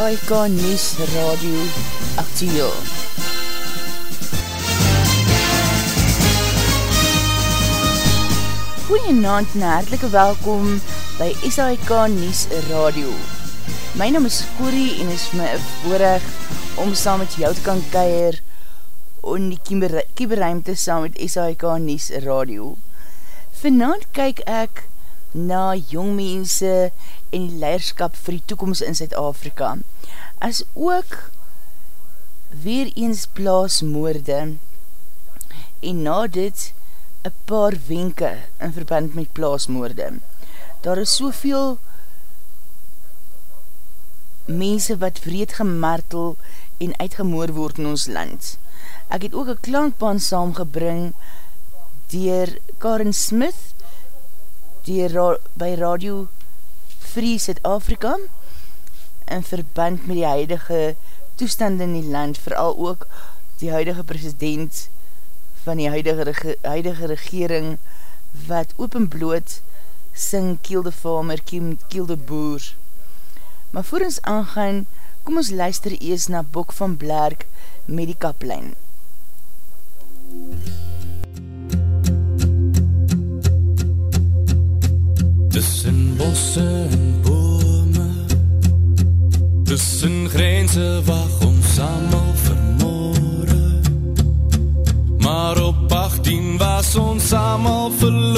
SAIK News Radio Aktiel. Goeienaand en hartelike welkom by SAIK News Radio. My naam is Corrie en is my voorrecht om saam met jou te kan keir en die kieberruimte saam met SAIK News Radio. Vanavond kyk ek na jongmense en die leiderskap vir die toekomst in Zuid-Afrika, as ook weer eens plaasmoorde en na dit een paar wenke in verband met plaasmoorde. Daar is soveel mense wat vreed gemartel en uitgemoor word in ons land. Ek het ook een klankbaan saamgebring dier Karen Smith dier ra by Radio Free Zuid-Afrika in verband met die huidige toestand in die land, vooral ook die huidige president van die huidige, huidige regering wat openbloot sing Kiel de Farmer, Kiel de Boer. Maar voor ons aangaan, kom ons luister eers na Bok van Blerk met die kaplijn. Tussen bosse en bome. Tussen grense wacht ons allemaal vermoorde Maar op 18 was ons allemaal verloore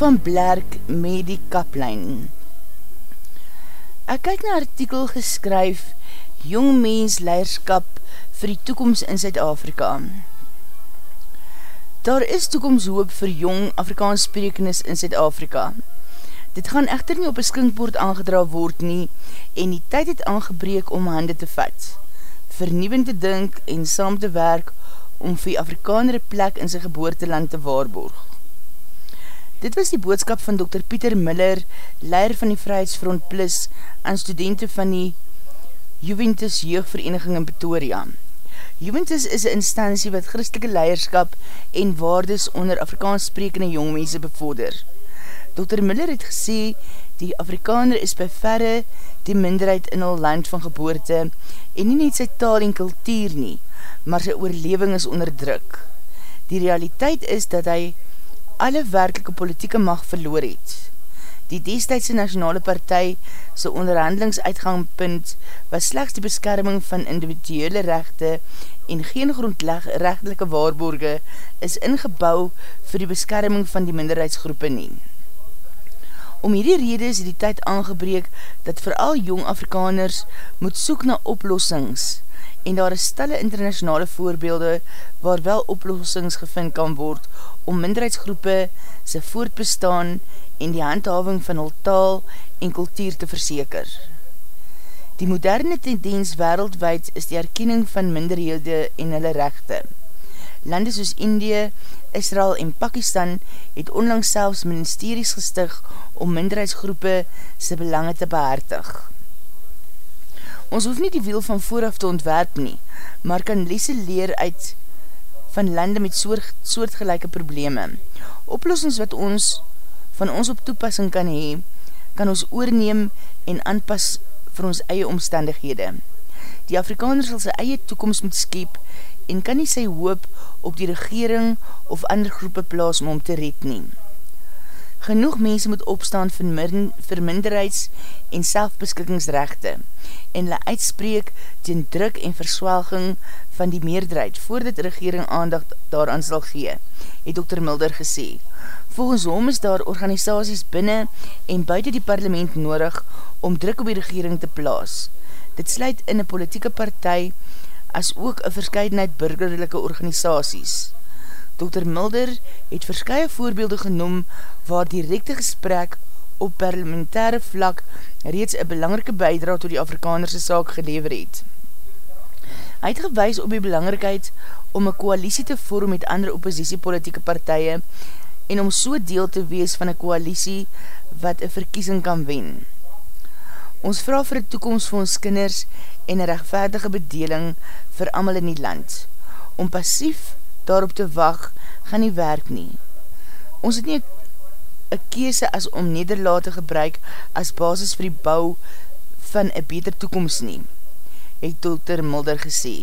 van Blerk met die kaplijn. Ek kyk na artikel geskryf Jong mens leierskap vir die toekomst in Zuid-Afrika. Daar is toekomsthoop vir jong Afrikaans sprekenis in Zuid-Afrika. Dit gaan echter nie op een skinkbord aangedra word nie en die tyd het aangebreek om hande te vat, vernieuwend te dink en saam te werk om vir Afrikaner plek in sy geboorteland te waarborg. Dit was die boodskap van Dr. Pieter Miller, leier van die Vrijheidsfront Plus en studenten van die Juventus Jeugvereniging in Pretoria. Juventus is een instantie wat christelike leierskap en waardes onder Afrikaans sprekende jongmense bevorder. Dr. Miller het gesê, die Afrikaner is by verre die minderheid in al land van geboorte en nie net sy taal en kultuur nie, maar sy oorleving is onderdruk. Die realiteit is dat hy alle werkelike politieke mag verloor het. Die destijdse nationale partij sy onderhandelingsuitgangpunt was slechts die beskerming van individuele rechte en geen grondrechtelike waarborge is ingebouw vir die beskerming van die minderheidsgroepen nie. Om hierdie rede is die tyd aangebreek dat vooral jong Afrikaners moet soek na oplossings en daar is stille internationale voorbeelde waar wel oplossings gevind kan word om minderheidsgroepe sy voortbestaan en die handhaving van hul taal en kultuur te verseker. Die moderne tendens wereldwijd is die erkenning van minderhede en hulle rechte. Lande soos Indië, Israel en Pakistan het onlangs selfs ministerie's gestig om minderheidsgroepe sy belange te behartig. Ons hoef nie die wiel van vooraf te ontwerp nie, maar kan lese leer uit van lande met soort, soortgelijke probleme. Oplossings wat ons van ons op toepassing kan hee, kan ons oorneem en aanpas vir ons eie omstandighede. Die Afrikaner sal sy eie toekomst moet skep en kan nie sy hoop op die regering of ander groepe plaas om om te red neem. Genoeg mense moet opstaan vir minderheids- en selfbeskikkingsrechte en hulle uitspreek ten druk en verswelging van die meerderheid voordat regering aandacht daaraan sal gee, het Dr. Mulder gesê. Volgens hom is daar organisaties binnen en buiten die parlement nodig om druk op die regering te plaas. Dit sluit in een politieke partij as ook een verscheidenheid burgerlijke organisaties. Dr. Mulder het verskye voorbeelde genoem waar directe gesprek op parlementaire vlak reeds een belangrike bijdra tot die Afrikanerse saak gelever het. Hy het gewys op die belangrikheid om een koalisie te vorm met andere oppositiepolitieke partije en om so deel te wees van een koalisie wat een verkiesing kan wen. Ons vraag vir die toekomst vir ons kinders en een rechtvaardige bedeling vir amal in die land. Om passief daarop te wacht, gaan nie werk nie. Ons het nie een kese as om nederlaat te gebruik as basis vir die bou van een beter toekomst nie, het Dr. Mulder gesê.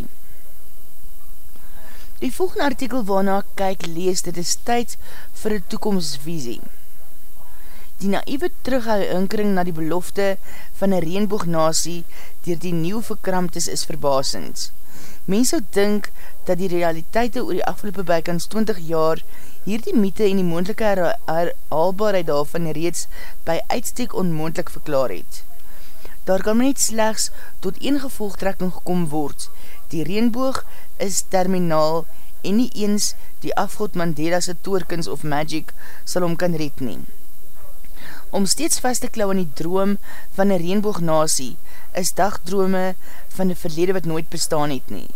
Die volgende artikel waarna kyk lees, dit is tyd vir die toekomstvisie. Die naïeve terughinkering na die belofte van een reenboognasie dier die nieuw verkramtes is verbasend. Mens sal dink dat die realiteite oor die afgelopen bykans 20 jaar hierdie mythe en die moendelike herhaalbaarheid daarvan reeds by uitstek onmoendlik verklaar het. Daar kan net slechts tot een gevolgtrekking gekom word. Die reenboog is terminaal en nie eens die afgod Mandela's toorkens of magic sal om kan red neem. Om steeds vast te klauw aan die droom van een reenboognasie is dagdrome van die verlede wat nooit bestaan het nie.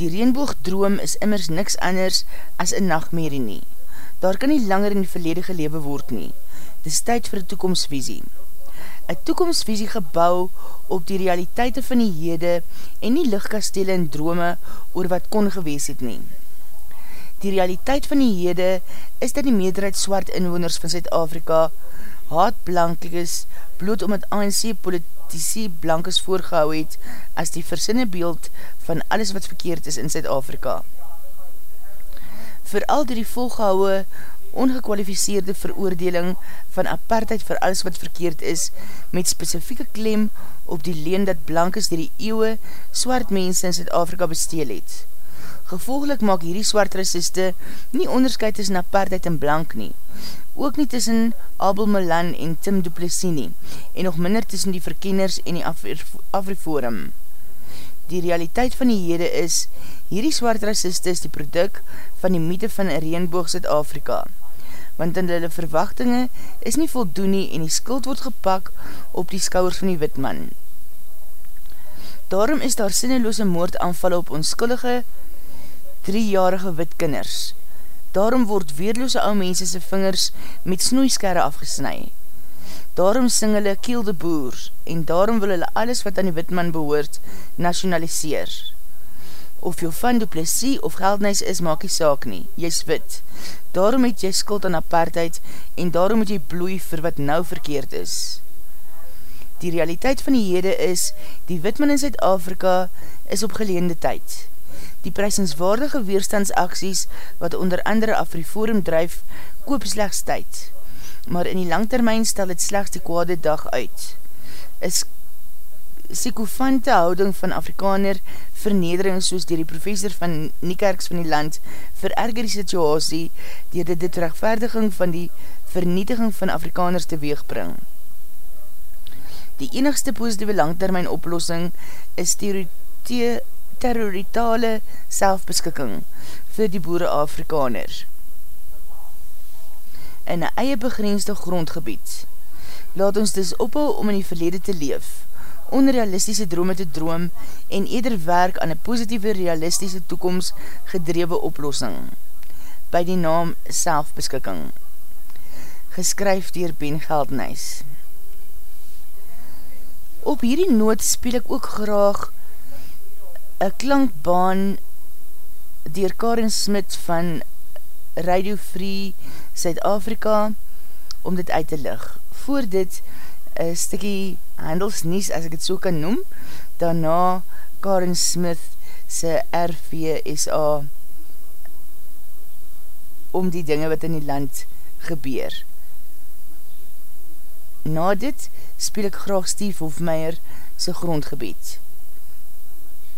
Die reenboogdroom is immers niks anders as een nachtmerrie nie. Daar kan nie langer in die verlede gelewe word nie. Dit is tyd vir een toekomstvisie. Een toekomstvisie gebouw op die realiteite van die hede en nie lichtkastele en drome oor wat kon gewees het nie. Die realiteit van die hede is dat die meerderheid swart inwoners van Zuid-Afrika haat blanklik is, bloot omdat ANC politici blankes voorgehou het as die versinne beeld van alles wat verkeerd is in Zuid-Afrika. Vooral door die volgehouwe ongekwalificeerde veroordeling van apartheid vir alles wat verkeerd is, met specifieke klem op die leen dat blankes die die eeuwe swart mense in Zuid-Afrika besteel het. Gevolglik maak hierdie swart raciste nie onderscheid tussen apartheid en blank nie. Ook nie tussen Abel Milan en Tim Duplessis nie, en nog minder tussen die verkenners en die Afriforum. Die realiteit van die hede is, hierdie swart raciste is die product van die mythe van een reenboog Zuid-Afrika, want in hulle verwachtinge is nie voldoen nie en die skuld word gepak op die skouwers van die witman. Daarom is daar sinneloose moordaanvallen op onskullige driejarige witkinders. Daarom word weerloose ou mense se vingers met snoeiskerre afgesnui. Daarom sing hulle kiel de boer en daarom wil hulle alles wat aan die witman behoort nationaliseer. Of jou van duplessie of geldnijs is, maak jy saak nie. Jy is wit. Daarom het jy skuld aan apartheid en daarom moet jy bloei vir wat nou verkeerd is. Die realiteit van die hede is, die witman in Zuid-Afrika is op geleende tyd. Die prijsenswaardige weerstandsaksies wat onder andere Afriforum drijf, koop slechts tyd. Maar in die langtermijn stel het slechts die kwade dag uit. Is sikofante houding van Afrikaner vernedering soos dier die professor van Niekerks van die land vererger die situasie dier dit die rechtvaardiging van die vernietiging van Afrikaners te weegbring. Die enigste positieve langtermijn oplossing is stereotype territoriale selfbeskikking vir die boere Afrikaner. In een eie begrensde grondgebied. Laat ons dus ophou om in die verlede te leef, onrealistische drome te droom en eder werk aan een positieve realistische toekomst gedrewe oplossing. By die naam selfbeskikking. Geskryf dier Ben Geldnijs. Op hierdie noot speel ek ook graag een klankbaan dier Karen Smit van Radio Free Suid-Afrika om dit uit te lig. Voor dit een stikkie handelsnies, as ek het so kan noem, daarna Karen Smith sy RVSA om die dinge wat in die land gebeur. Na dit speel ek graag Steve Hofmeyer sy grondgebied.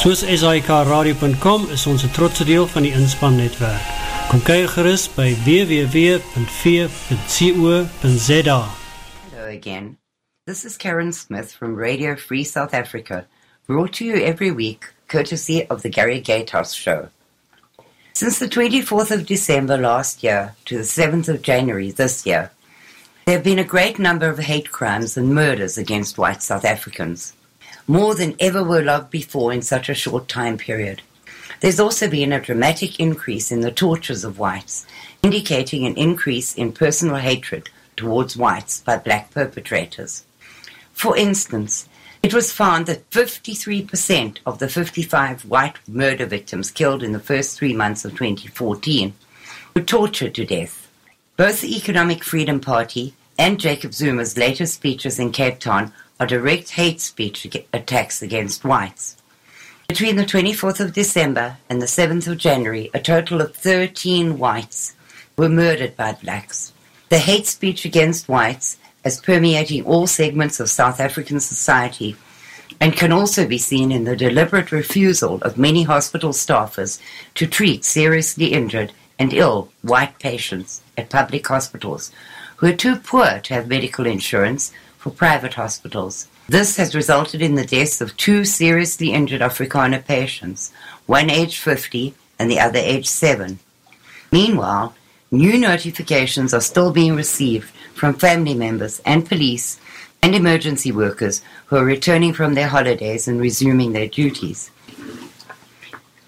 Soos is ons een trotse deel van die inspannetwerk. Kom kyk gerust by www.v.co.za Hello again. This is Karen Smith from Radio Free South Africa, brought to you every week courtesy of the Gary Gatehouse Show. Since the 24th of December last year to the 7th of January this year, there have been a great number of hate crimes and murders against white South Africans, more than ever were logged before in such a short time period. There's also been a dramatic increase in the tortures of whites, indicating an increase in personal hatred towards whites by black perpetrators. For instance, it was found that 53% of the 55 white murder victims killed in the first three months of 2014 were tortured to death. Both the Economic Freedom Party and Jacob Zuma's latest speeches in Cape Town direct hate speech attacks against whites. Between the 24th of December and the 7th of January, a total of 13 whites were murdered by blacks. The hate speech against whites is permeating all segments of South African society and can also be seen in the deliberate refusal of many hospital staffers to treat seriously injured and ill white patients at public hospitals who are too poor to have medical insurance for private hospitals. This has resulted in the deaths of two seriously injured Afrikaner patients, one aged 50 and the other aged 7. Meanwhile, new notifications are still being received from family members and police and emergency workers who are returning from their holidays and resuming their duties.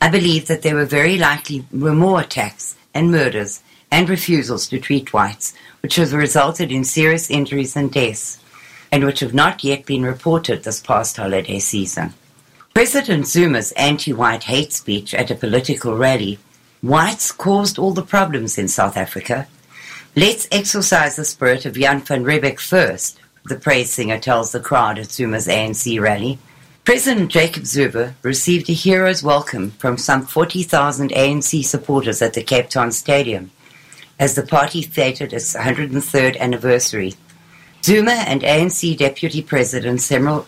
I believe that there were very likely were more attacks and murders and refusals to treat whites, which has resulted in serious injuries and deaths, and which have not yet been reported this past holiday season. President Zuma's anti-white hate speech at a political rally, whites caused all the problems in South Africa. Let's exorcise the spirit of Jan van Riebeck first, the praise singer tells the crowd at Zuma's ANC rally. President Jacob Zuma received a hero's welcome from some 40,000 ANC supporters at the Cape Town Stadium as the party feted its 103rd anniversary. Zuma and ANC Deputy President Cyril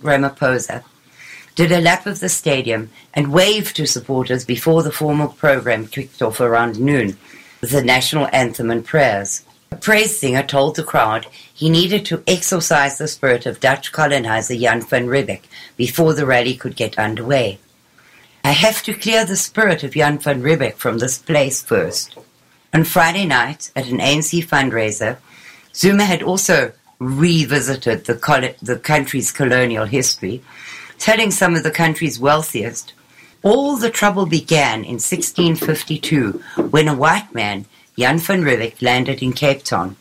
Ramaphosa did a lap of the stadium and waved to supporters before the formal program kicked off around noon with the national anthem and prayers. A praise singer told the crowd he needed to exorcise the spirit of Dutch colonizer Jan van Riebeck before the rally could get underway. I have to clear the spirit of Jan van Riebeck from this place first. On Friday night, at an ANC fundraiser, Zuma had also revisited the, the country's colonial history, telling some of the country's wealthiest all the trouble began in 1652 when a white man, Jan van Riebeck, landed in Cape Town.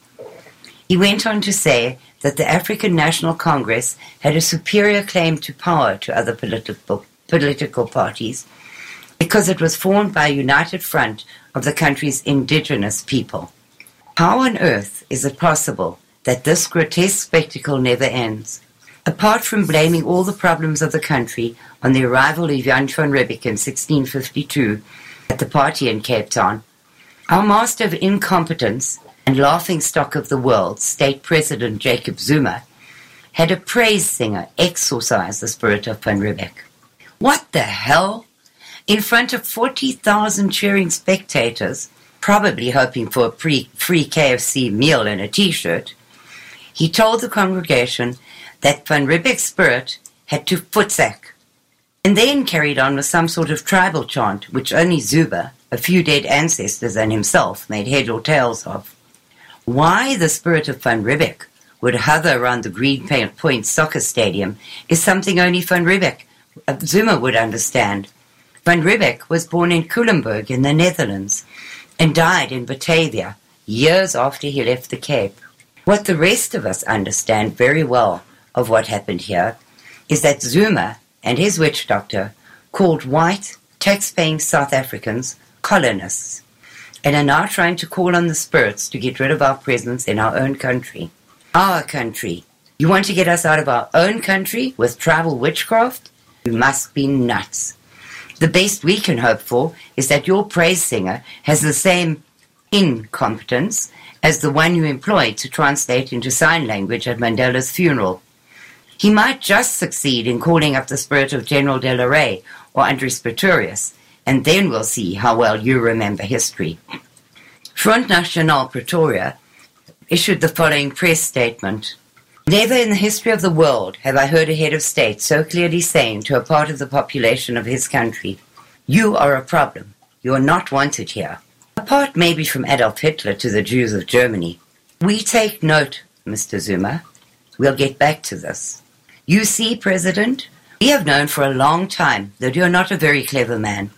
He went on to say that the African National Congress had a superior claim to power to other political, political parties because it was formed by a united front of the country's indigenous people. How on earth is it possible that this grotesque spectacle never ends? Apart from blaming all the problems of the country on the arrival of Jan van Riebeck in 1652 at the party in Cape Town, our master of incompetence and laughing stock of the world, State President Jacob Zuma, had a praise singer exorcise the spirit of Van Riebeck. What the hell? In front of 40,000 cheering spectators, probably hoping for a pre- free KFC meal and a t-shirt, he told the congregation that Van Riebeck's spirit had to footsack, and then carried on with some sort of tribal chant, which only Zuba, a few dead ancestors and himself, made head or tails of. Why the spirit of Van Riebeck would hover around the Green Point soccer stadium is something only Van Riebeck, uh, Zuma would understand. Van Riebeck was born in Culemborg in the Netherlands and died in Batavia years after he left the Cape. What the rest of us understand very well of what happened here is that Zuma and his witch doctor called white, tax-paying South Africans colonists and are now trying to call on the spirits to get rid of our presence in our own country. Our country. You want to get us out of our own country with tribal witchcraft? You must be nuts. The best we can hope for is that your praise singer has the same incompetence as the one you employed to translate into sign language at Mandela's funeral. He might just succeed in calling up the spirit of General De La Rey or Andries Pretorius, and then we'll see how well you remember history. Front National Pretoria issued the following press statement. Never in the history of the world have I heard a head of state so clearly saying to a part of the population of his country, You are a problem. You are not wanted here. Apart maybe from Adolf Hitler to the Jews of Germany. We take note, Mr. Zuma. We'll get back to this. You see, President, we have known for a long time that you're not a very clever man.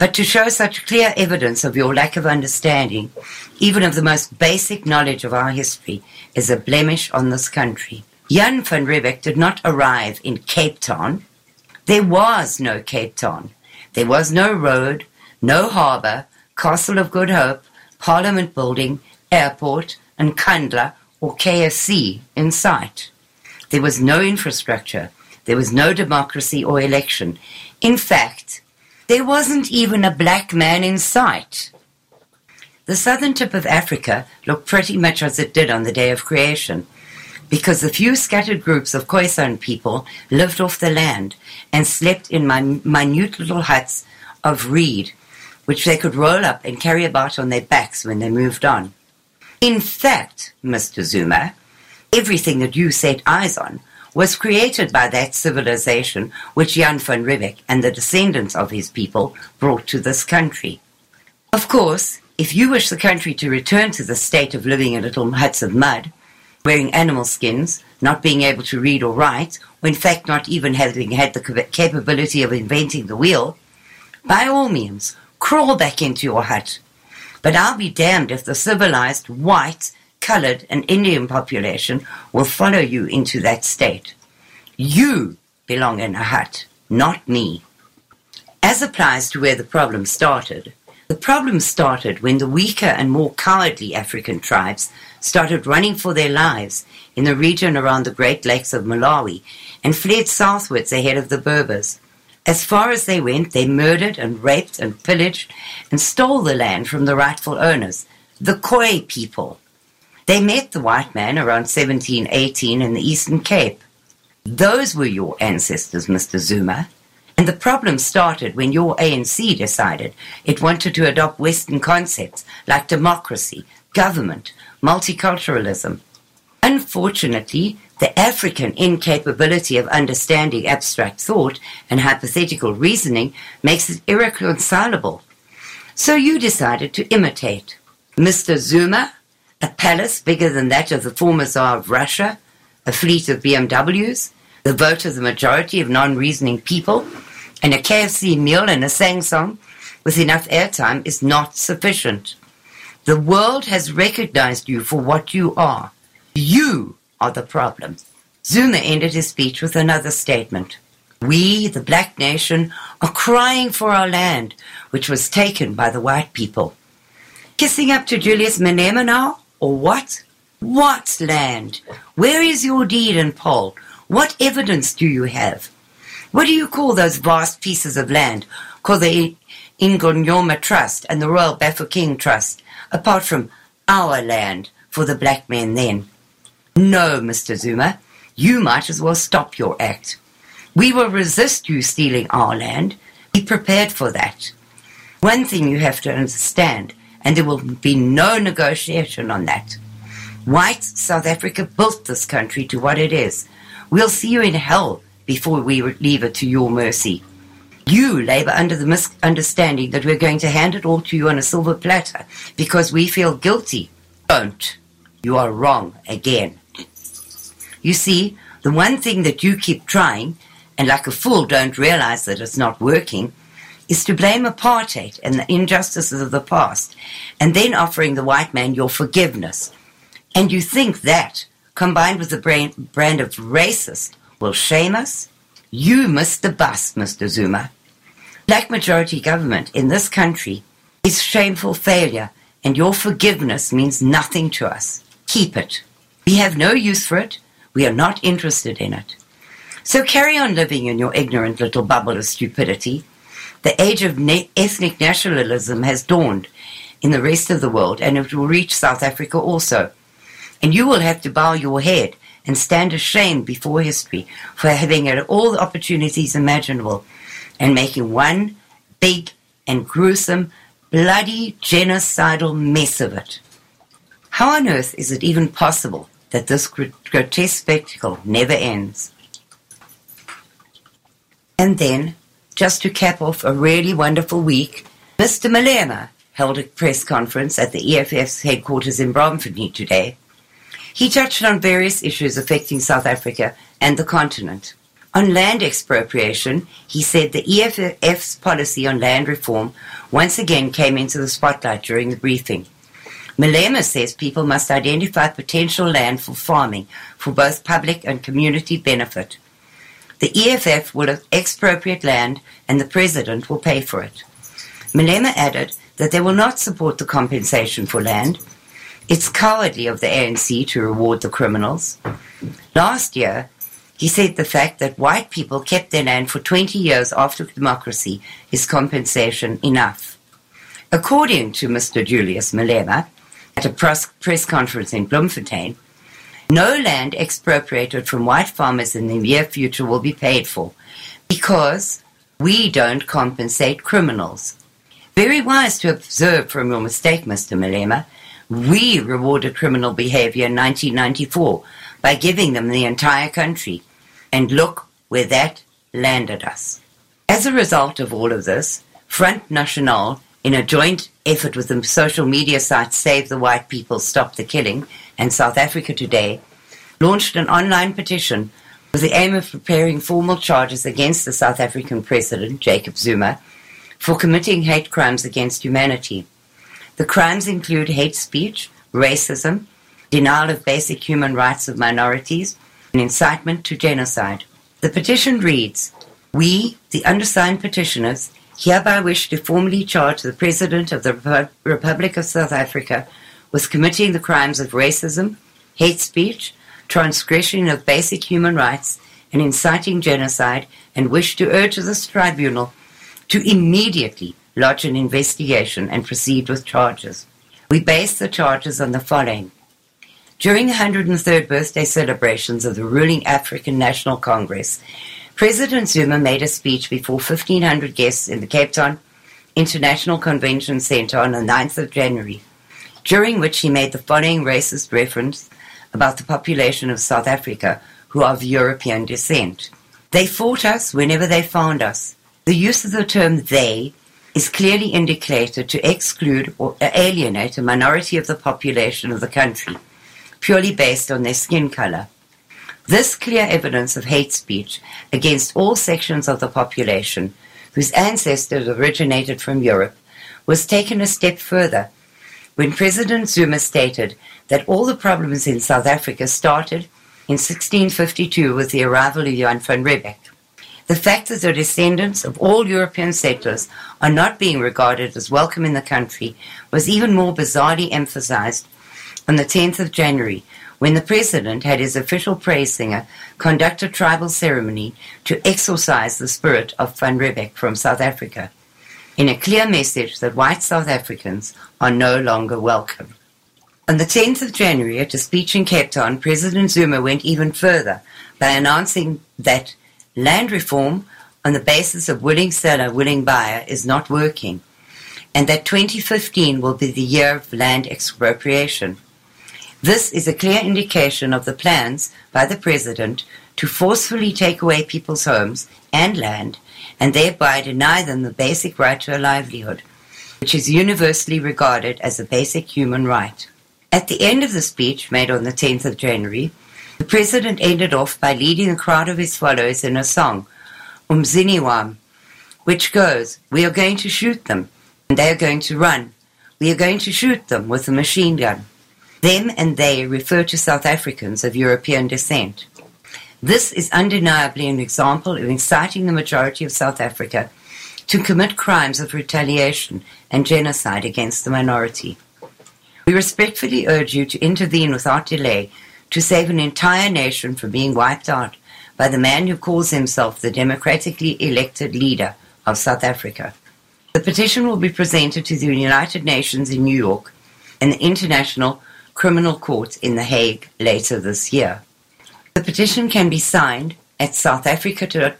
But to show such clear evidence of your lack of understanding, even of the most basic knowledge of our history, is a blemish on this country. Jan van Riebeck did not arrive in Cape Town. There was no Cape Town. There was no road, no harbour, Castle of Good Hope, Parliament Building, airport, and Kandla or KFC in sight. There was no infrastructure. There was no democracy or election. In fact, there wasn't even a black man in sight. The southern tip of Africa looked pretty much as it did on the day of creation, because the few scattered groups of Khoisan people lived off the land and slept in min- minute little huts of reed, which they could roll up and carry about on their backs when they moved on. In fact, Mr. Zuma, everything that you set eyes on was created by that civilization which Jan van Riebeck and the descendants of his people brought to this country. Of course, if you wish the country to return to the state of living in little huts of mud, wearing animal skins, not being able to read or write, or in fact not even having had the capability of inventing the wheel, by all means, crawl back into your hut. But I'll be damned if the civilized, white, colored, and Indian population will follow you into that state. You belong in a hut, not me. As applies to where the problem started, the problem started when the weaker and more cowardly African tribes started running for their lives in the region around the Great Lakes of Malawi and fled southwards ahead of the Berbers. As far as they went, they murdered and raped and pillaged and stole the land from the rightful owners, the Khoi people. They met the white man around 1718 in the Eastern Cape. Those were your ancestors, Mr. Zuma. And the problem started when your ANC decided it wanted to adopt Western concepts like democracy, government, multiculturalism. Unfortunately, the African incapability of understanding abstract thought and hypothetical reasoning makes it irreconcilable. So you decided to imitate Mr. Zuma, a palace bigger than that of the former Tsar of Russia, a fleet of BMWs, the vote of the majority of non-reasoning people, and a KFC meal and a sang song with enough airtime is not sufficient. The world has recognized you for what you are. You are the problem. Zuma ended his speech with another statement. We, the black nation, are crying for our land, which was taken by the white people. Kissing up to Julius Malema now, or what? What land? Where is your deed and poll? What evidence do you have? What do you call those vast pieces of land called the Ingonyoma Trust and the Royal Bafokeng Trust, apart from our land for the black men then? No, Mr. Zuma, you might as well stop your act. We will resist you stealing our land. Be prepared for that. One thing you have to understand, and there will be no negotiation on that. White South Africa built this country to what it is. We'll see you in hell before we leave it to your mercy. You labor under the misunderstanding that we're going to hand it all to you on a silver platter because we feel guilty. Don't. You are wrong again. You see, the one thing that you keep trying, and like a fool don't realize that it's not working, is to blame apartheid and the injustices of the past, and then offering the white man your forgiveness. And you think that, combined with the brand, brand of racist, will shame us? You missed the bus, Mr. Zuma. Black majority government in this country is shameful failure, and your forgiveness means nothing to us. Keep it. We have no use for it. We are not interested in it. So carry on living in your ignorant little bubble of stupidity. The age of na- ethnic nationalism has dawned in the rest of the world, and it will reach South Africa also. And you will have to bow your head and stand ashamed before history for having had all the opportunities imaginable and making one big and gruesome, bloody, genocidal mess of it. How on earth is it even possible that this grotesque spectacle never ends? And then, just to cap off a really wonderful week, Mr. Malema held a press conference at the EFF's headquarters in Bromford today. He touched on various issues affecting South Africa and the continent. On land expropriation, he said the EFF's policy on land reform once again came into the spotlight during the briefing. Malema says people must identify potential land for farming for both public and community benefit. The EFF will expropriate land and the president will pay for it. Malema added that they will not support the compensation for land. It's cowardly of the ANC to reward the criminals. Last year, he said the fact that white people kept their land for 20 years after democracy is compensation enough. According to Mr. Julius Malema, at a press, conference in Bloemfontein, no land expropriated from white farmers in the near future will be paid for because we don't compensate criminals. Very wise to observe from your mistake, Mr. Malema. We rewarded criminal behavior in 1994 by giving them the entire country. And look where that landed us. As a result of all of this, Front National, in a joint effort with the social media site Save the White People, Stop the Killing, and South Africa Today, launched an online petition with the aim of preparing formal charges against the South African President, Jacob Zuma, for committing hate crimes against humanity. The crimes include hate speech, racism, denial of basic human rights of minorities, and incitement to genocide. The petition reads, We, the undersigned petitioners, hereby wish to formally charge the President of the Repu- Republic of South Africa with committing the crimes of racism, hate speech, transgression of basic human rights, and inciting genocide, and wish to urge this tribunal to immediately lodge an investigation and proceed with charges. We base the charges on the following. During the 103rd birthday celebrations of the ruling African National Congress, President Zuma made a speech before 1,500 guests in the Cape Town International Convention Center on the 9th of January, during which he made the following racist reference about the population of South Africa who are of European descent. They fought us whenever they found us. The use of the term they is clearly indicated to exclude or alienate a minority of the population of the country, purely based on their skin color. This clear evidence of hate speech against all sections of the population whose ancestors originated from Europe was taken a step further when President Zuma stated that all the problems in South Africa started in 1652 with the arrival of Johan van Riebeck. The fact that the descendants of all European settlers are not being regarded as welcome in the country was even more bizarrely emphasized on the 10th of January when the president had his official praise singer conduct a tribal ceremony to exorcise the spirit of Van Riebeck from South Africa in a clear message that white South Africans are no longer welcome. On the 10th of January, at a speech in Cape Town, President Zuma went even further by announcing that land reform on the basis of willing seller, willing buyer is not working, and that 2015 will be the year of land expropriation. This is a clear indication of the plans by the President to forcefully take away people's homes and land and thereby deny them the basic right to a livelihood, which is universally regarded as a basic human right. At the end of the speech made on the 10th of January, the President ended off by leading a crowd of his followers in a song, Umziniwam, which goes, We are going to shoot them, and they are going to run. We are going to shoot them with a machine gun. Them and they refer to South Africans of European descent. This is undeniably an example of inciting the majority of South Africa to commit crimes of retaliation and genocide against the minority. We respectfully urge you to intervene without delay to save an entire nation from being wiped out by the man who calls himself the democratically elected leader of South Africa. The petition will be presented to the United Nations in New York and the International Criminal Court in The Hague later this year. The petition can be signed at South Africa to,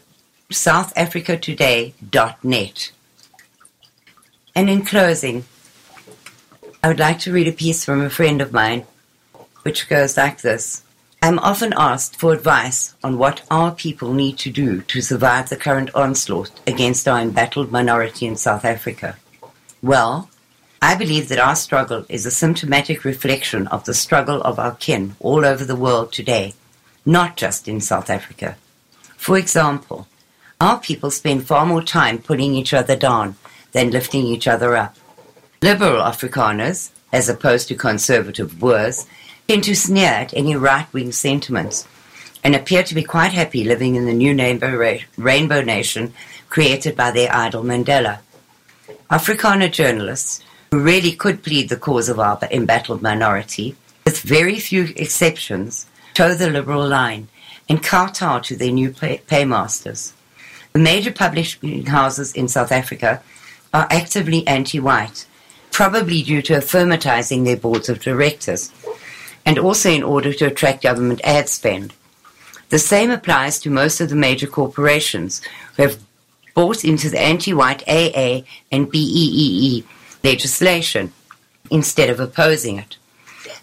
southafricatoday.net. And in closing, I would like to read a piece from a friend of mine, which goes like this. I'm often asked for advice on what our people need to do to survive the current onslaught against our embattled minority in South Africa. Well, I believe that our struggle is a symptomatic reflection of the struggle of our kin all over the world today, not just in South Africa. For example, our people spend far more time putting each other down than lifting each other up. Liberal Afrikaners, as opposed to conservative Boers, tend to sneer at any right-wing sentiments and appear to be quite happy living in the new rainbow nation created by their idol Mandela. Afrikaner journalists, who really could plead the cause of our embattled minority, with very few exceptions, toe the liberal line and kowtow to their new pay- paymasters. The major publishing houses in South Africa are actively anti-white, probably due to affirmatizing their boards of directors, and also in order to attract government ad spend. The same applies to most of the major corporations who have bought into the anti-white AA and BEEE legislation instead of opposing it.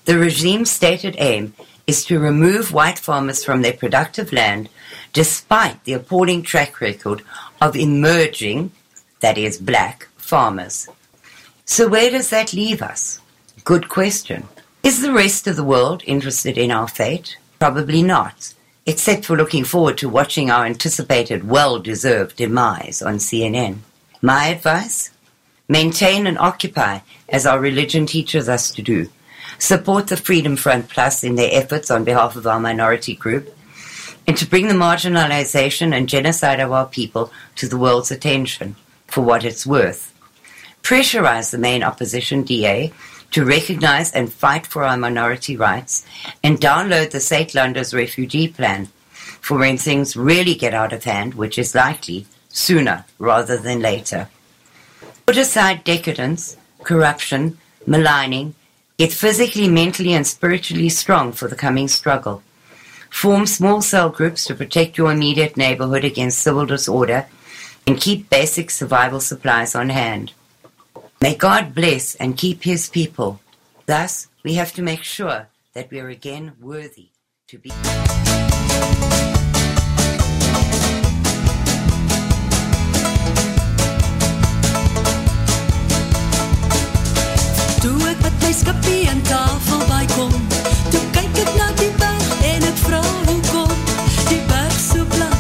The regime's stated aim is to remove white farmers from their productive land despite the appalling track record of emerging, that is, black farmers. So, where does that leave us? Good question. Is the rest of the world interested in our fate? Probably not, except for looking forward to watching our anticipated well-deserved demise on CNN. My advice? Maintain and occupy, as our religion teaches us to do. Support the Freedom Front Plus in their efforts on behalf of our minority group, and to bring the marginalization and genocide of our people to the world's attention for what it's worth. Pressurize the main opposition DA to recognize and fight for our minority rights and download the Saitlanders refugee plan for when things really get out of hand, which is likely sooner rather than later. Put aside decadence, corruption, maligning, get physically, mentally, and spiritually strong for the coming struggle. Form small cell groups to protect your immediate neighborhood against civil disorder and keep basic survival supplies on hand. May God bless and keep his people. Thus, we have to make sure that we are again worthy to be. Skipie aan tafel bykom, toe kyk ek na die berg en ek vra hoekom. Die berg so plat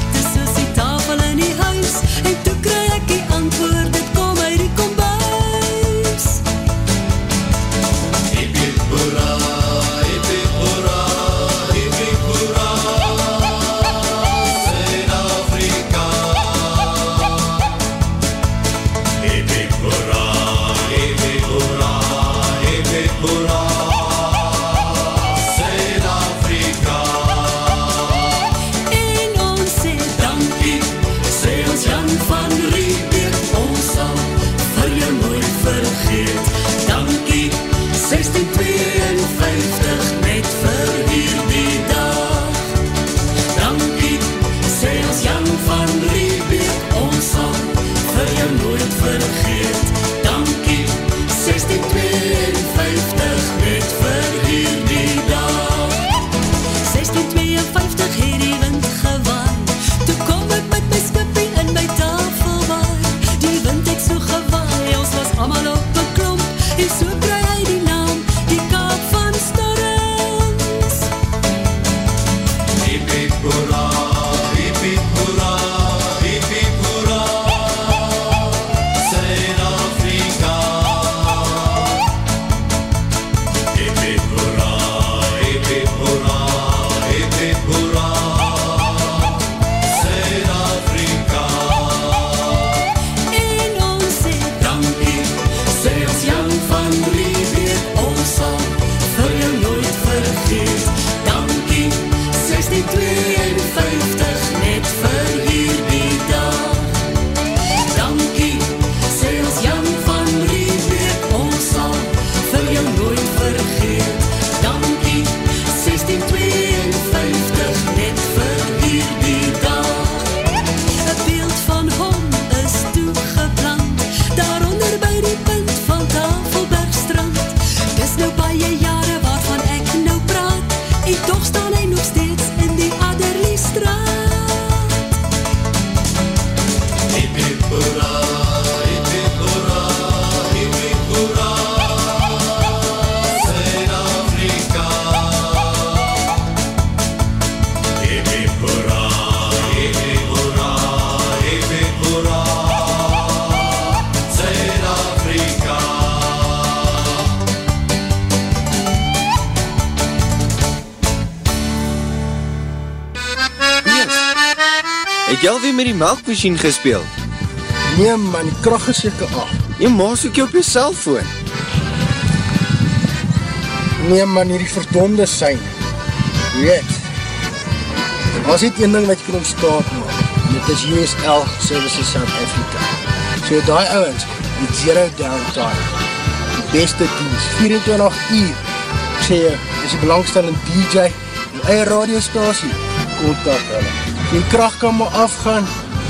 die melkmachine gespeel? Nee man, die kracht is seker af. Jy maas ook jy op jy cellfoon. Nee man, hierdie verdonde sein. Weet, was niet een ding wat jy kan omstaat maak. En dit is USL Services South Africa. So die ouwens, die zero downtime. Die beste dienst, 24 uur. Ek sê jy, is die belangstellende DJ, die eie radiostasie, kontak hulle. Die kracht kan maar afgaan,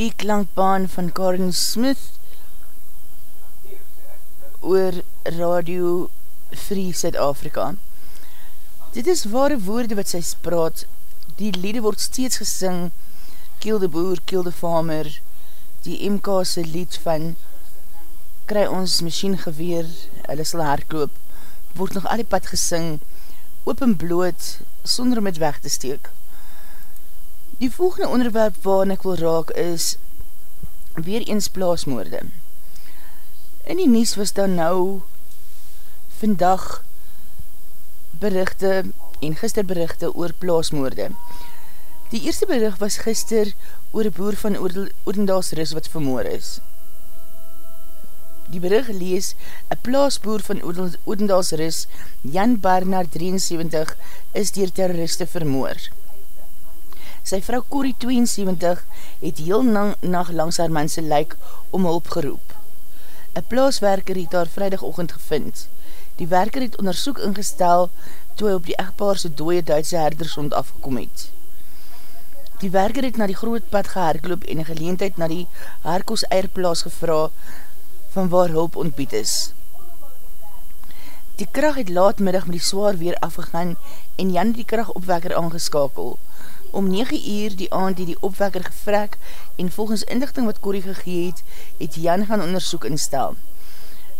Die klankbaan van Karen Smith oor Radio Free Zuid-Afrika. Dit is ware woorde wat sy spraat. Die liede word steeds gesing, Kiel de Boer, Kiel de Farmer, die MK'se lied van Kry ons machine geweer, hulle sal hardloop, word nog al die pad gesing, open bloot, sonder om het weg te steek. Die volgende onderwerp waarin ek wil raak is weer eens plaasmoorde. In die nies was daar nou vandag berichte en gister berichte oor plaasmoorde. Die eerste bericht was gister oor een boer van Oordendaalsris wat vermoor is. Die bericht lees, een plaasboer van Oordendaalsris, Jan Barnard 73, is dier terroriste vermoor. Sy vrou Corrie 72 het heel nacht langs haar manse lijk om hulp geroep. Een plaaswerker het haar vrijdagochtend gevind. Die werker het onderzoek ingestel toe hy op die echtpaarse dooie Duitse herdersond afgekom het. Die werker het na die groot pad geherkloop en een geleentheid na die Harkos eierplaas gevra van waar hulp ontbied is. Die kracht het laatmiddag met die zwaar weer afgegaan en Jan die krachtopwekker aangeskakel. Om 9 uur die aand die die opwekker gevrek en volgens inlichting wat Corrie gegeet, het Jan gaan onderzoek instel.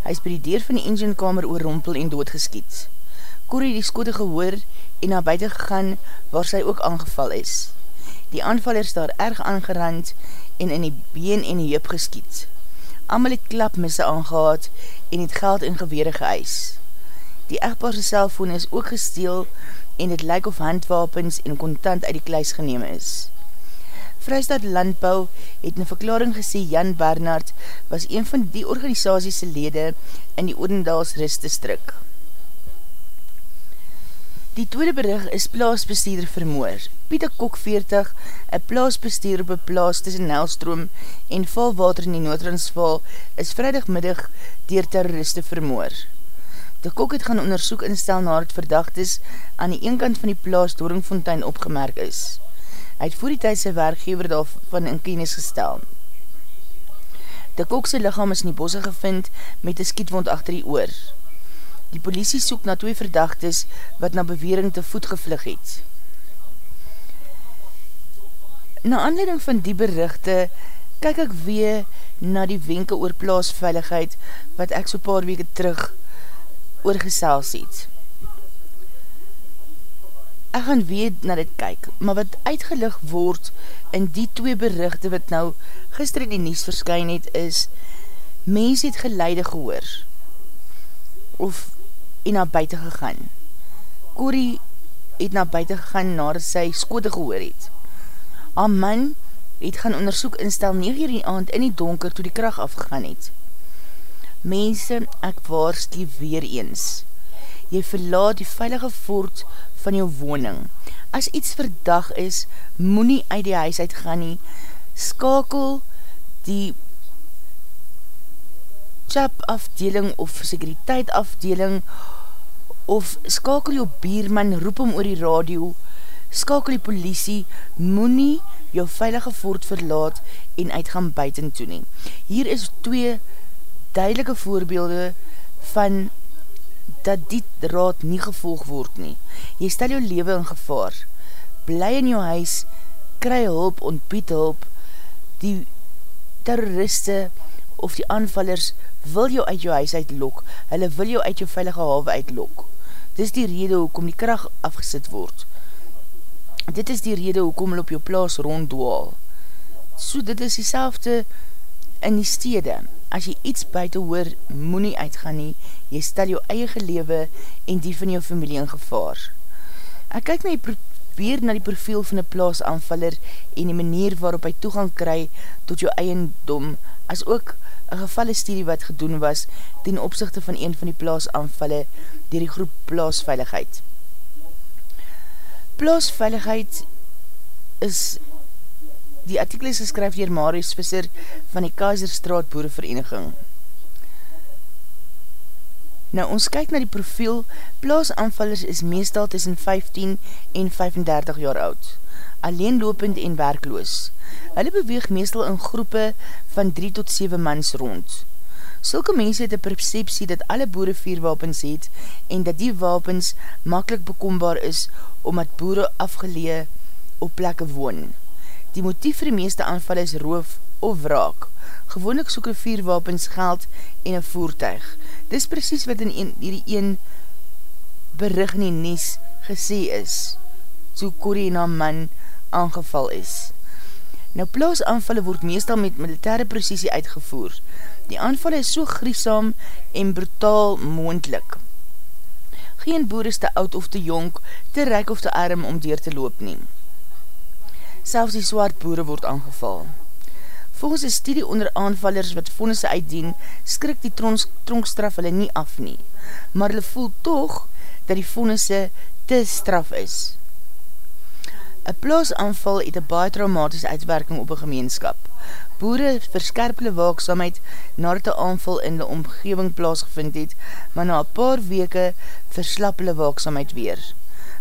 Hy is by die deur van die enginekamer oorrompel en doodgeskiet. Corrie die skode gehoor en na buiten gegaan waar sy ook aangeval is. Die aanvaller is daar erg aangerand en in die been en die heup geskiet. Amal het klapmisse aangehaad en het geld in gewere geëis. Die echtpaarse cellfoon is ook gesteel en het lyk of handwapens en kontant uit die kluis geneem is. Vrystaat Landbouw het in verklaring gesê Jan Bernard was een van die organisatiese lede in die Odendaals Ristdistrik. Die tweede berig is plaasbestuurder vermoor. Pieter Kok 40, een plaasbestuurder op een plaas tussen Nelstroom en valwater in die Noordransval, is vrijdagmiddag dier terroriste vermoor. De kok het gaan onderzoek instel na het verdachtes aan die eenkant van die plaas Doringfontein opgemerk is. Hy het voor die tyd sy werkgever daarvan in kennis gestel. De kokse lichaam is in die bosse gevind met een skietwond achter die oor. Die politie soek na twee verdachtes wat na bewering te voet gevlug het. Na aanleiding van die berichte kyk ek weer na die wenke oor plaasveiligheid wat ek so paar weke terug oorgesels het. Ek gaan weer na dit kyk, maar wat uitgelig word in die twee berichte wat nou gister in die nies verskyn het is, mens het geleide gehoor of en na buiten gegaan. Corrie het na buiten gegaan nadat sy skode gehoor het. Haar man het gaan onderzoek instel 9 uur in aand in die donker toe die kracht afgegaan het. Mense, ek waarskie weer eens. Jy verlaat die veilige voort van jou woning. As iets verdag is, moet nie uit die huis uitgaan nie. Skakel die chap afdeling of sekuriteit afdeling of skakel jou bierman, roep om oor die radio, skakel die politie, moet jou veilige voort verlaat en uitgaan buiten toe nie. Hier is twee duidelike voorbeelde van dat die raad nie gevolg word nie. Jy stel jou leven in gevaar. Bly in jou huis, kry hulp, ontbied hulp. Die terroriste of die aanvallers wil jou uit jou huis uitlok. Hulle wil jou uit jou veilige hawe uitlok. Dit is die rede hoekom die kracht afgesit word. Dit is die rede hoekom hulle op jou plaas ronddwaal. So dit is die selfde in die stede as jy iets buiten hoor, moet nie uitgaan nie, jy stel jou eie gelewe en die van jou familie in gevaar. Ek kyk na jy probeer na die profiel van die plaasanvaller en die manier waarop hy toegang kry tot jou eiendom, as ook een gevalle studie wat gedoen was ten opzichte van een van die plaasanvalle dier die groep plaasveiligheid. Plaasveiligheid is Die artikel is geskryf dier Marius Visser van die Kaiserstraat Boerevereniging. Nou ons kyk na die profiel, plaasanvallers is meestal tussen 15 en 35 jaar oud, alleenlopend en werkloos. Hulle beweeg meestal in groepe van 3 tot 7 mans rond. Sulke mense het een perceptie dat alle boere vierwapens het en dat die wapens makkelijk bekombaar is omdat boere afgelee op plekke woon. Die motief vir die meeste aanval is roof of wraak. Gewoonlik soek een vierwapens geld en een voertuig. Dis precies wat in een, die een berig in die nies gesê is, so Corrie na man aangeval is. Nou plaasanvalle word meestal met militaire precisie uitgevoer. Die aanvalle is so griesam en brutaal moendlik. Geen boer is te oud of te jonk, te rijk of te arm om deur te loop neem. Selfs die swaard boere word aangeval. Volgens een studie onder aanvallers wat vonnisse uitdien, skrik die tronk, tronkstraf hulle nie af nie, maar hulle voel toch dat die vonnisse te straf is. Een plaasanval het een baie traumatische uitwerking op een gemeenskap. Boere verskerp hulle waaksamheid nadat die aanval in die omgeving plaasgevind het, maar na een paar weke verslap hulle waaksamheid weer.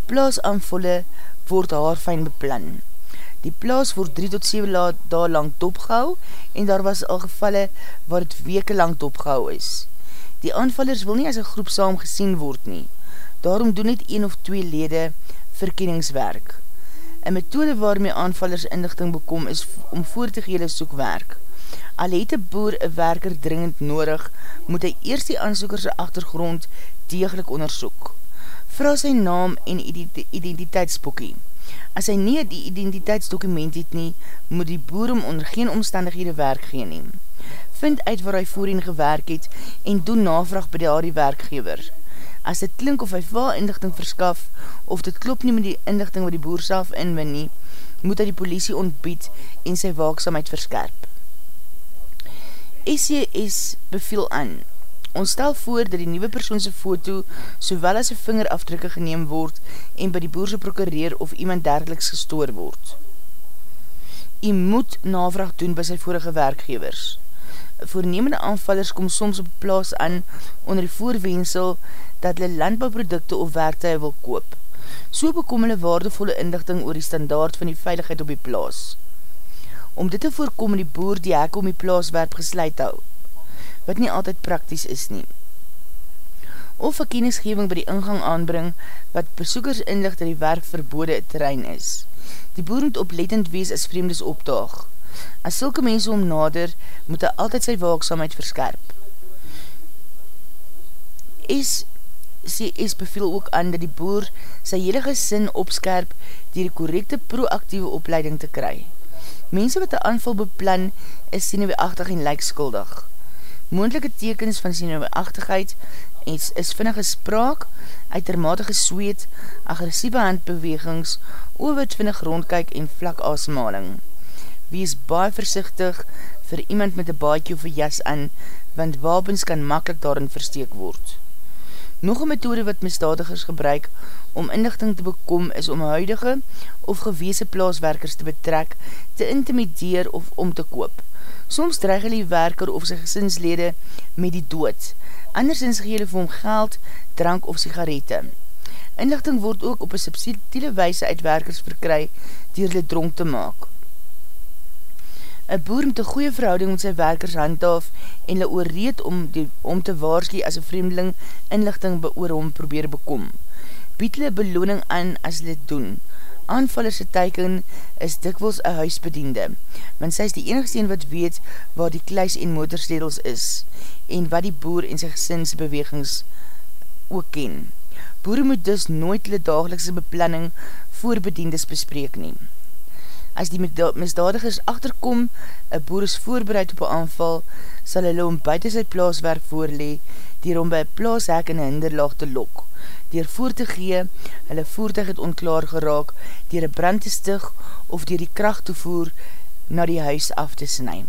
Plaasanvalle word haarfijn beplan. Die plaas word 3 tot 7 dae lang dopgehou en daar was al gevalle waar het weke lang dopgehou is. Die aanvallers wil nie as een groep saam gesien word nie. Daarom doen net 1 of 2 lede verkenningswerk. Een methode waarmee aanvallers inlichting bekom is om voor te gele soekwerk. Al het een boer een werker dringend nodig, moet hy eerst die aansoekerse achtergrond degelijk onderzoek. Vra sy naam en identiteitsboekie. As hy nie die identiteitsdokument het nie, moet die boer om onder geen omstandighede werk gee neem. Vind uit waar hy voorheen gewerk het en doen navraag by die werkgever. As dit klink of hy vaal inlichting verskaf of dit klop nie met die inlichting wat die boer self inwin nie, moet hy die politie ontbied en sy waaksamheid verskerp. SCS beveel aan Ons stel voor dat die nieuwe persoonse foto sowel as een vingerafdrukke geneem word en by die boerse prokureer of iemand derdeliks gestoor word. U moet navraag doen by sy vorige werkgevers. Voornemende aanvallers kom soms op plaas aan onder die voorwensel dat hulle landbouwprodukte of werktuie wil koop. So bekom hulle waardevolle inlichting oor die standaard van die veiligheid op die plaas. Om dit te voorkom die boer die hek om die plaaswerp gesluit hou wat nie altyd prakties is nie. Of een kennisgeving by die ingang aanbring, wat besoekers inlicht dat die werk verbode terrein is. Die boer moet oplettend wees as vreemdes opdaag. As sulke mense om nader, moet hy altyd sy waaksamheid verskerp. Sê es beveel ook aan dat die boer sy hele gesin opskerp dier die korrekte proactieve opleiding te kry. Mense wat die aanval beplan is sineweachtig en lijkskuldig. Moondelike tekens van sineweachtigheid is, is vinnige spraak, uitermatige zweet, agressieve handbewegings, oorwit vinnig rondkyk en vlak asmaling. Wees baie versichtig vir iemand met een baadje of een jas aan, want wapens kan makkelijk daarin versteek word. Nog een methode wat misdadigers gebruik om inlichting te bekom is om huidige of geweese plaaswerkers te betrek, te intimideer of om te koop. Soms dreig hulle die werker of sy gesinslede met die dood. Andersins gee hulle vir hom geld, drank of sigarette. Inlichting word ook op een subtiele weise uit werkers verkry dier hulle dronk te maak. Een boer met een goeie verhouding met sy werkers handhaaf en hulle oorreed om, die, om te waarskie as een vreemdeling inlichting oor hom probeer bekom. Bied hulle beloning aan as hulle doen aanvallerse teiken is dikwels een huisbediende, want sy is die enigste wat weet waar die kluis en motorsledels is en wat die boer en sy gesinsbewegings ook ken. Boere moet dus nooit hulle dagelikse beplanning voor bediendes bespreek neem. As die misdadigers achterkom, een boer is voorbereid op een aanval, sal hulle om buiten sy plaaswerk voorlee, dier om by een plaashek in een hinderlaag te lok dier voer te gee, hulle voertuig het onklaar geraak, dier een brand te stig of dier die kracht te voer na die huis af te snij.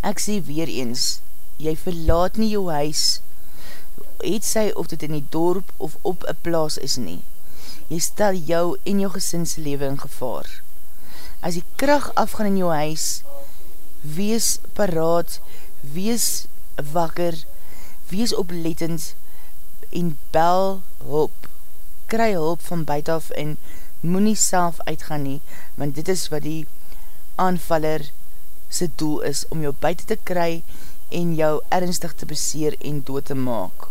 Ek sê weer eens, jy verlaat nie jou huis, het sy of dit in die dorp of op een plaas is nie. Jy stel jou en jou gesinslewe in gevaar. As die kracht afgaan in jou huis, wees paraat, wees wakker, wees oplettend en bel hulp, kry hulp van buit af en moet nie self uitgaan nie, want dit is wat die aanvaller sy doel is, om jou buiten te kry en jou ernstig te beseer en dood te maak.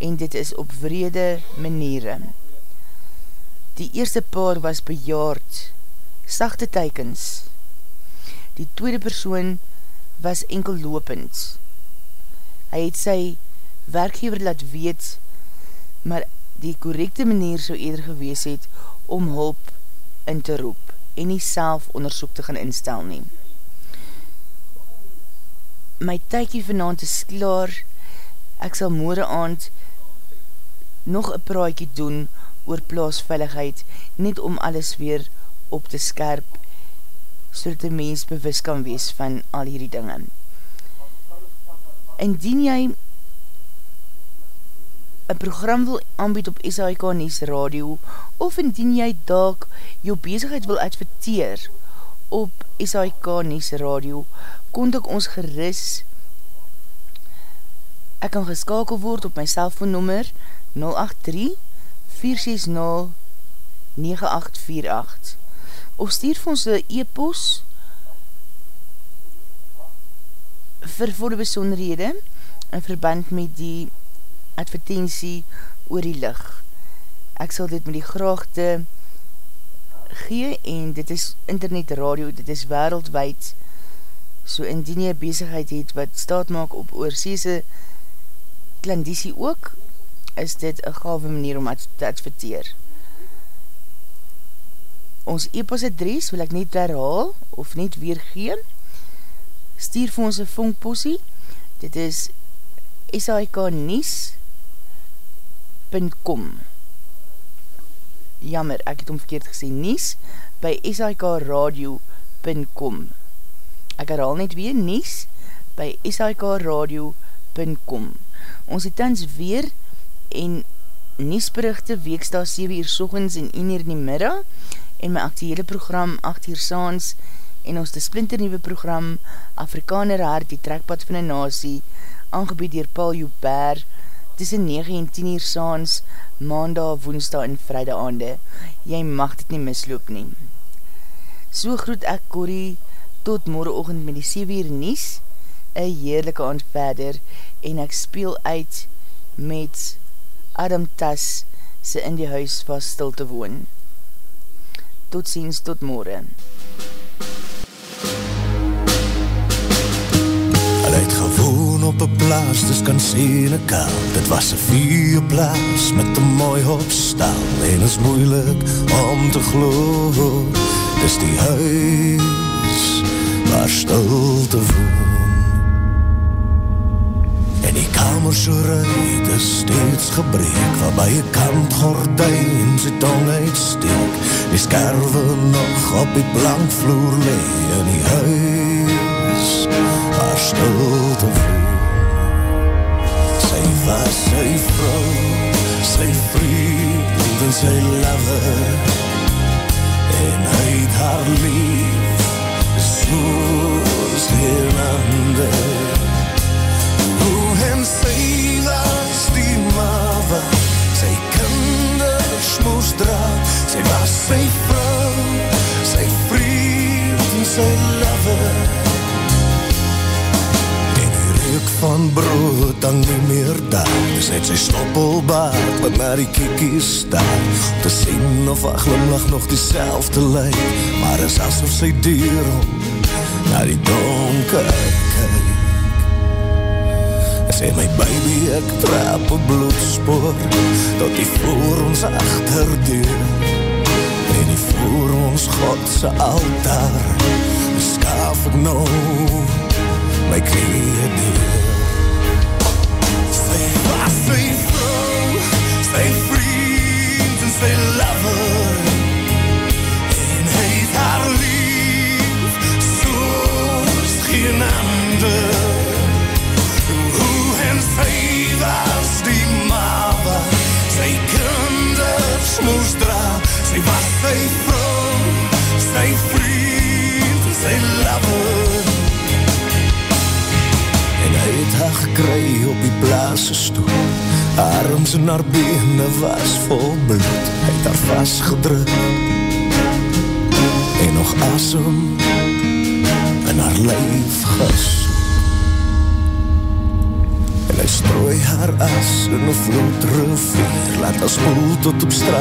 En dit is op vrede maniere. Die eerste paar was bejaard, sachte teikens. Die tweede persoon was enkel lopend. Hy het sy werkgever laat weet, maar die correcte manier so eerder gewees het om hulp in te roep en nie self onderzoek te gaan instel neem. My tykie vanavond is klaar, ek sal morgen aand nog een praatje doen oor plaasveiligheid, net om alles weer op te skerp, so dat die mens bewus kan wees van al hierdie dinge. Indien jy een program wil aanbied op SHK Nies Radio of indien jy daak jou bezigheid wil adverteer op SHK Nies Radio, kontak ons geris. Ek kan geskakel word op my cellfoonnummer 083-460-9848 of stuur vir ons e-post vir volle besonderhede in verband met die advertentie oor die lig. Ek sal dit met die graagte gee en dit is internet radio, dit is wereldwijd so indien jy bezigheid het wat staat maak op oorseese klandisie ook, is dit een gave manier om te adverteer. Ons e-pas adres wil ek net herhaal of net weer gee. Stuur vir ons een vonkpossie. Dit is SAIK Nies www.saikradio.com Jammer, ek het om verkeerd gesê Nies by saikradio.com Ek herhaal net weer Nies by saikradio.com Ons het tans weer en Niesberichte weeksta 7 uur sochens en 1 uur in die middag en my actiehele program 8 uur saans en ons de splinternieuwe program Afrikaner Hart, die trekpad van die nasie aangebied dier Paul Joubert tussen 9 en 10 uur saans, maandag, woensdag en vrijdag aande. Jy mag dit nie misloop nie. So groet ek Corrie tot morgenochtend met die 7 uur nies, een heerlijke aand verder, en ek speel uit met Adam Tas sy in die huis vast stil te woon. Tot ziens, tot morgen. Hulle het gewoon op een plaas, dis kan sien ek al Dit was een vierplaas met een mooi opstal En is moeilik om te glo Dis die huis waar stil te woon En die kamer so ruit is steeds gebreek Waarby een kant gordijn sy tong uitsteek Die skerwe nog op die blank vloer lee In die huis waar stil te voel. Sy was sy vrou, sy vriend en sy lover, en hy het haar lief, soos geen ander. Hoe en sy was die mava, sy kinders moes dra, sy was sy vrou, sy vriend en sy lover, reuk van brood dan nie meer daar. Dis net sy stoppelbaard wat na die kiekie staan Te sien of haar glimlach nog die selfde lyk. Maar is asof sy dier om na die donker kyk. Sê my baby ek trap een bloedspoor Tot die voor ons achterdeur En die voor ons Godse altaar Beskaaf ek nou like he had done.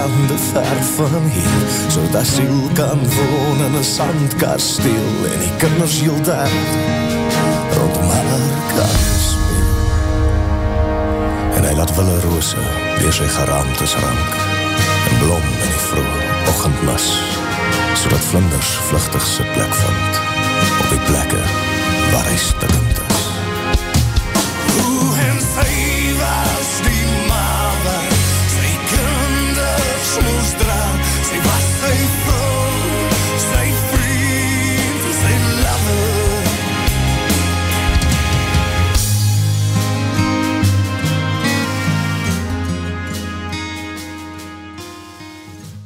Strande ver van hier So dat siel kan woon in een sandkasteel En die kinders heel daar rondom haar kan speel En hy laat wille roose weer sy geraamtes rank. En blom in die vroeg ochendmis So dat vlinders vluchtig sy plek vind Op die plekke waar hy stikken